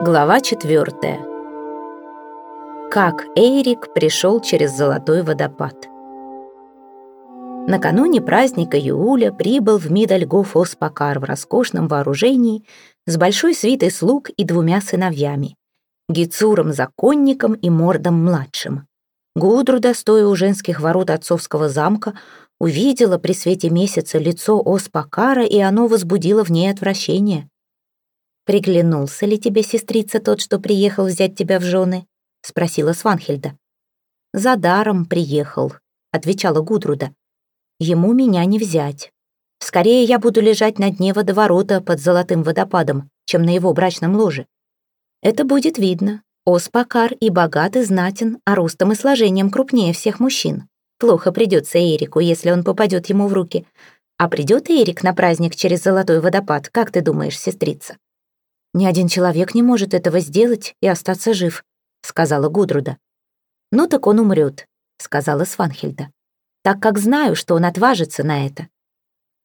Глава четвертая. Как Эйрик пришел через золотой водопад. Накануне праздника Юуля прибыл в Мидальгоф Оспакар в роскошном вооружении с большой свитой слуг и двумя сыновьями — Гицуром-законником и Мордом-младшим. Гудруда, стоя у женских ворот отцовского замка, увидела при свете месяца лицо Оспакара, и оно возбудило в ней отвращение. «Приглянулся ли тебе, сестрица, тот, что приехал взять тебя в жены?» — спросила Сванхельда. «За даром приехал», — отвечала Гудруда. «Ему меня не взять. Скорее я буду лежать на дне водоворота под золотым водопадом, чем на его брачном ложе. Это будет видно. Оспакар и богат и знатен, а ростом и сложением крупнее всех мужчин. Плохо придется Эрику, если он попадет ему в руки. А придет Эрик на праздник через золотой водопад, как ты думаешь, сестрица?» «Ни один человек не может этого сделать и остаться жив», — сказала Гудруда. «Ну так он умрет», — сказала Сванхельда. «Так как знаю, что он отважится на это.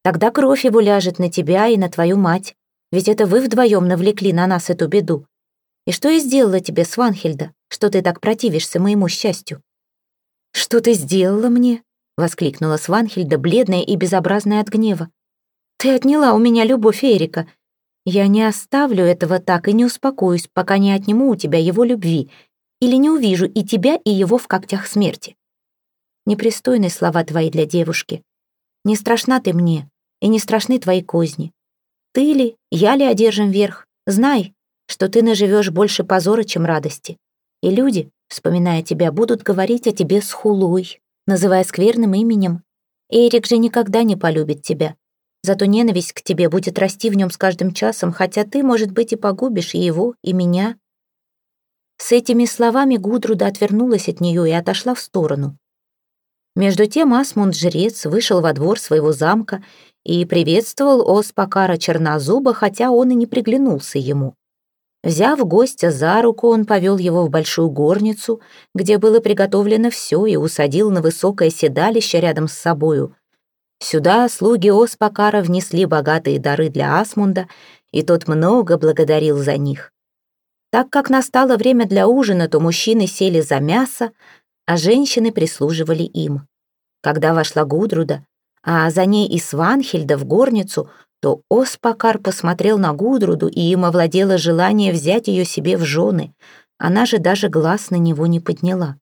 Тогда кровь его ляжет на тебя и на твою мать, ведь это вы вдвоем навлекли на нас эту беду. И что я сделала тебе, Сванхельда, что ты так противишься моему счастью?» «Что ты сделала мне?» — воскликнула Сванхельда, бледная и безобразная от гнева. «Ты отняла у меня любовь Эрика, я не оставлю этого так и не успокоюсь, пока не отниму у тебя его любви или не увижу и тебя, и его в когтях смерти. Непристойные слова твои для девушки. Не страшна ты мне, и не страшны твои козни. Ты ли, я ли одержим верх? Знай, что ты наживешь больше позора, чем радости. И люди, вспоминая тебя, будут говорить о тебе с хулой, называя скверным именем. Эрик же никогда не полюбит тебя. Зато ненависть к тебе будет расти в нем с каждым часом, хотя ты, может быть, и погубишь и его, и меня». С этими словами Гудруда отвернулась от нее и отошла в сторону. Между тем Асмунд-жрец вышел во двор своего замка и приветствовал Оспакара Чернозуба, хотя он и не приглянулся ему. Взяв гостя за руку, он повел его в большую горницу, где было приготовлено все, и усадил на высокое седалище рядом с собою — Сюда слуги Оспакара внесли богатые дары для Асмунда, и тот много благодарил за них. Так как настало время для ужина, то мужчины сели за мясо, а женщины прислуживали им. Когда вошла Гудруда, а за ней и Сванхельда в горницу, то Оспакар посмотрел на Гудруду, и им овладело желание взять ее себе в жены. Она же даже глаз на него не подняла.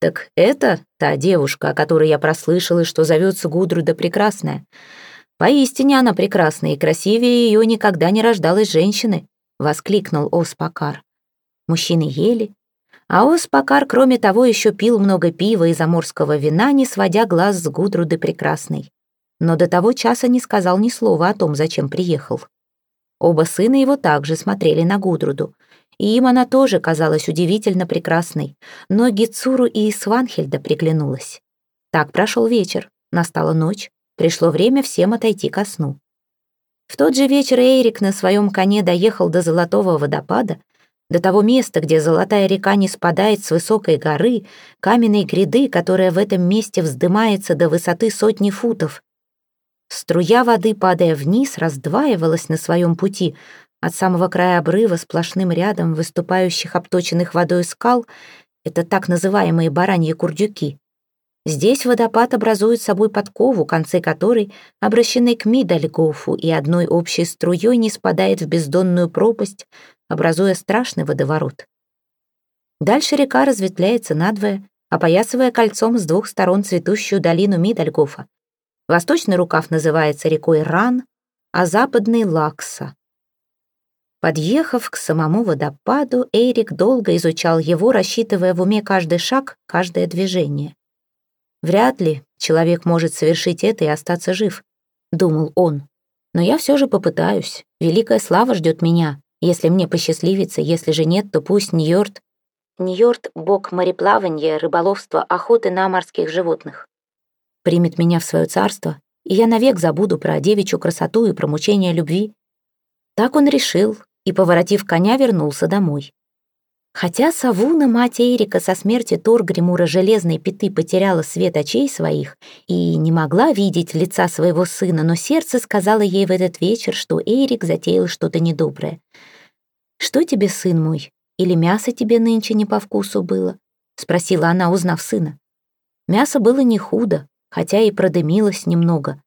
«Так это та девушка, о которой я прослышала, что зовется Гудруда Прекрасная. Поистине она прекрасная, и красивее ее никогда не рождалась женщины», — воскликнул Оспакар. Мужчины ели, а Оспакар, кроме того, еще пил много пива и заморского вина, не сводя глаз с Гудруды Прекрасной. Но до того часа не сказал ни слова о том, зачем приехал. Оба сына его также смотрели на Гудруду — и им она тоже казалась удивительно прекрасной, но Гицуру и Сванхельда приглянулась. Так прошел вечер, настала ночь, пришло время всем отойти ко сну. В тот же вечер Эйрик на своем коне доехал до Золотого водопада, до того места, где золотая река не спадает с высокой горы, каменной гряды, которая в этом месте вздымается до высоты сотни футов. Струя воды, падая вниз, раздваивалась на своем пути, от самого края обрыва сплошным рядом выступающих обточенных водой скал — это так называемые бараньи курдюки. Здесь водопад образует собой подкову, концы которой обращены к Мидальгофу и одной общей струей не спадает в бездонную пропасть, образуя страшный водоворот. Дальше река разветвляется надвое, опоясывая кольцом с двух сторон цветущую долину Мидальгофа. Восточный рукав называется рекой Ран, а западный — Лакса. Подъехав к самому водопаду, Эрик долго изучал его, рассчитывая в уме каждый шаг, каждое движение. «Вряд ли человек может совершить это и остаться жив», — думал он. «Но я все же попытаюсь. Великая слава ждет меня. Если мне посчастливится, если же нет, то пусть Ньорд...» Ньорд — бог мореплавания, рыболовства, охоты на морских животных. «Примет меня в свое царство, и я навек забуду про девичью красоту и про мучение любви». Так он решил, и, поворотив коня, вернулся домой. Хотя Савуна, мать Эрика, со смерти Торгримура Железной Пяты потеряла свет очей своих и не могла видеть лица своего сына, но сердце сказало ей в этот вечер, что Эрик затеял что-то недоброе. «Что тебе, сын мой? Или мясо тебе нынче не по вкусу было?» — спросила она, узнав сына. Мясо было не худо, хотя и продымилось немного.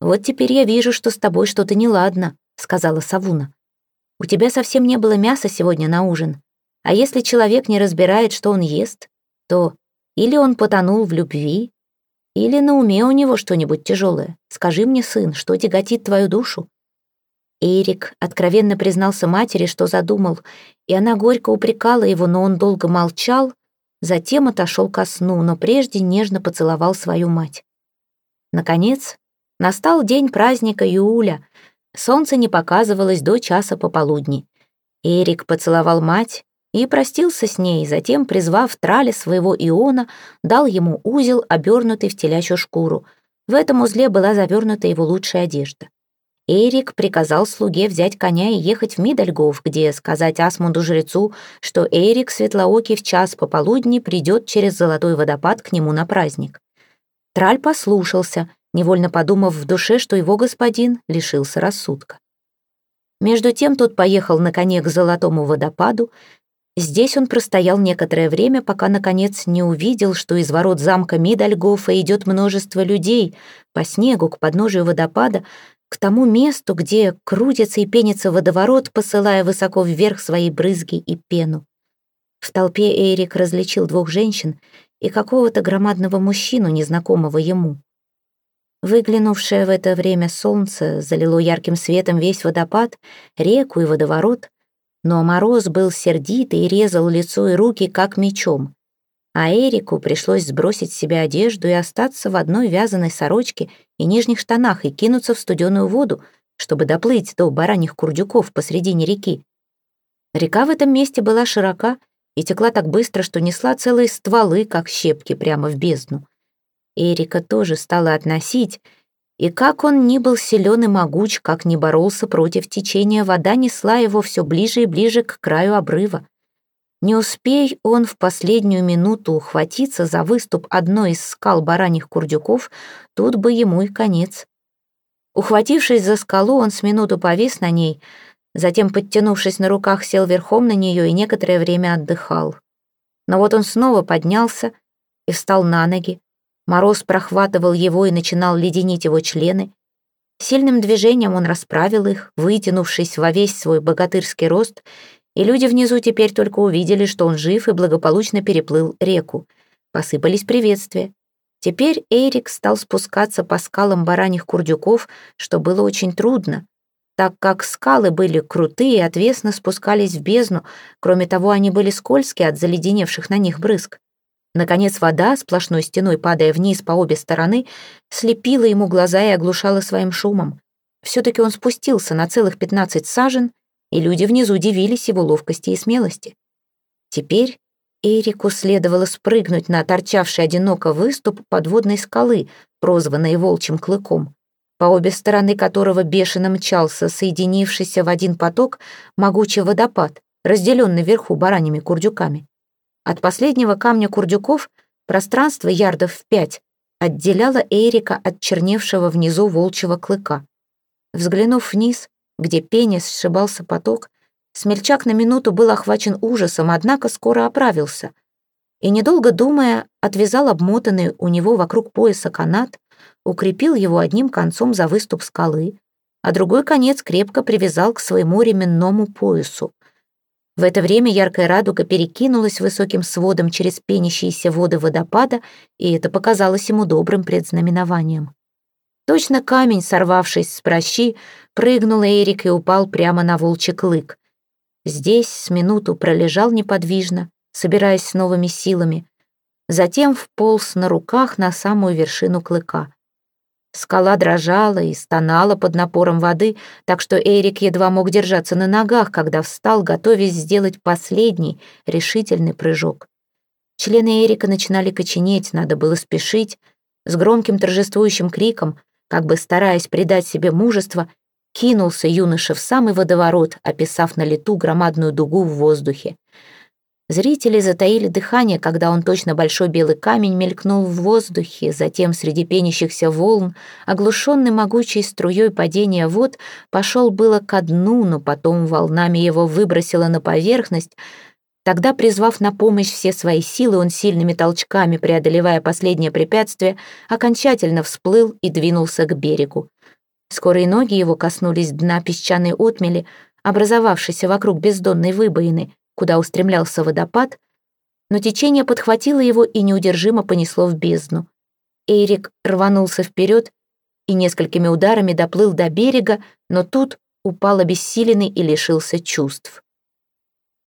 «Вот теперь я вижу, что с тобой что-то неладно», — сказала Савуна. «У тебя совсем не было мяса сегодня на ужин. А если человек не разбирает, что он ест, то или он потонул в любви, или на уме у него что-нибудь тяжелое. Скажи мне, сын, что тяготит твою душу?» Эрик откровенно признался матери, что задумал, и она горько упрекала его, но он долго молчал, затем отошел ко сну, но прежде нежно поцеловал свою мать. Наконец, настал день праздника Юля. Солнце не показывалось до часа пополудни. Эрик поцеловал мать и простился с ней, затем, призвав траля своего Иона, дал ему узел, обернутый в телячью шкуру. В этом узле была завернута его лучшая одежда. Эрик приказал слуге взять коня и ехать в Мидальгов, где сказать Асмунду-жрецу, что Эрик Светлоокий в час пополудни придет через золотой водопад к нему на праздник. Траль послушался, невольно подумав в душе, что его господин лишился рассудка. Между тем тот поехал на коне к золотому водопаду. Здесь он простоял некоторое время, пока, наконец, не увидел, что из ворот замка Мидальгофа идет множество людей. По снегу к подножию водопада к тому месту, где крутится и пенится водоворот, посылая высоко вверх свои брызги и пену. В толпе Эрик различил двух женщин и какого-то громадного мужчину, незнакомого ему. Выглянувшее в это время солнце залило ярким светом весь водопад, реку и водоворот, но мороз был сердитый и резал лицо и руки, как мечом а Эрику пришлось сбросить с себя одежду и остаться в одной вязаной сорочке и нижних штанах и кинуться в студеную воду, чтобы доплыть до бараньих курдюков посредине реки. Река в этом месте была широка и текла так быстро, что несла целые стволы, как щепки, прямо в бездну. Эрика тоже стала относить, и как он ни был силен и могуч, как ни боролся против течения, вода несла его все ближе и ближе к краю обрыва. Не успей он в последнюю минуту ухватиться за выступ одной из скал бараньих курдюков, тут бы ему и конец. Ухватившись за скалу, он с минуту повис на ней, затем, подтянувшись на руках, сел верхом на нее и некоторое время отдыхал. Но вот он снова поднялся и встал на ноги. Мороз прохватывал его и начинал леденить его члены. Сильным движением он расправил их, вытянувшись во весь свой богатырский рост, и люди внизу теперь только увидели, что он жив и благополучно переплыл реку. Посыпались приветствия. Теперь Эрик стал спускаться по скалам бараньих курдюков, что было очень трудно, так как скалы были крутые и отвесно спускались в бездну, кроме того, они были скользкие от заледеневших на них брызг. Наконец вода, сплошной стеной падая вниз по обе стороны, слепила ему глаза и оглушала своим шумом. Все-таки он спустился на целых пятнадцать сажен и люди внизу удивились его ловкости и смелости. Теперь Эрику следовало спрыгнуть на торчавший одиноко выступ подводной скалы, прозванной волчьим клыком, по обе стороны которого бешено мчался, соединившийся в один поток, могучий водопад, разделенный вверху бараньими курдюками. От последнего камня курдюков пространство ярдов в пять отделяло Эрика от черневшего внизу волчьего клыка. Взглянув вниз, где пение сшибался поток, смельчак на минуту был охвачен ужасом, однако скоро оправился. И, недолго думая, отвязал обмотанный у него вокруг пояса канат, укрепил его одним концом за выступ скалы, а другой конец крепко привязал к своему ременному поясу. В это время яркая радуга перекинулась высоким сводом через пенящиеся воды водопада, и это показалось ему добрым предзнаменованием. Точно камень, сорвавшись с прощи, прыгнул Эрик и упал прямо на волчий клык. Здесь с минуту пролежал неподвижно, собираясь с новыми силами. Затем вполз на руках на самую вершину клыка. Скала дрожала и стонала под напором воды, так что Эрик едва мог держаться на ногах, когда встал, готовясь сделать последний решительный прыжок. Члены Эрика начинали коченеть, надо было спешить. С громким торжествующим криком как бы стараясь придать себе мужество, кинулся юноша в самый водоворот, описав на лету громадную дугу в воздухе. Зрители затаили дыхание, когда он точно большой белый камень мелькнул в воздухе, затем среди пенящихся волн, оглушенный могучей струей падения вод, пошел было ко дну, но потом волнами его выбросило на поверхность. Тогда, призвав на помощь все свои силы, он сильными толчками, преодолевая последнее препятствие, окончательно всплыл и двинулся к берегу. Скорые ноги его коснулись дна песчаной отмели, образовавшейся вокруг бездонной выбоины — куда устремлялся водопад, но течение подхватило его и неудержимо понесло в бездну. Эрик рванулся вперед и несколькими ударами доплыл до берега, но тут упал обессиленный и лишился чувств.